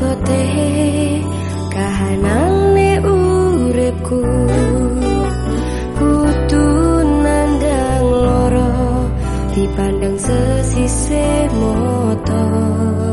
abote kahanane uripku. Kudu nandang loro dipandang sesise motor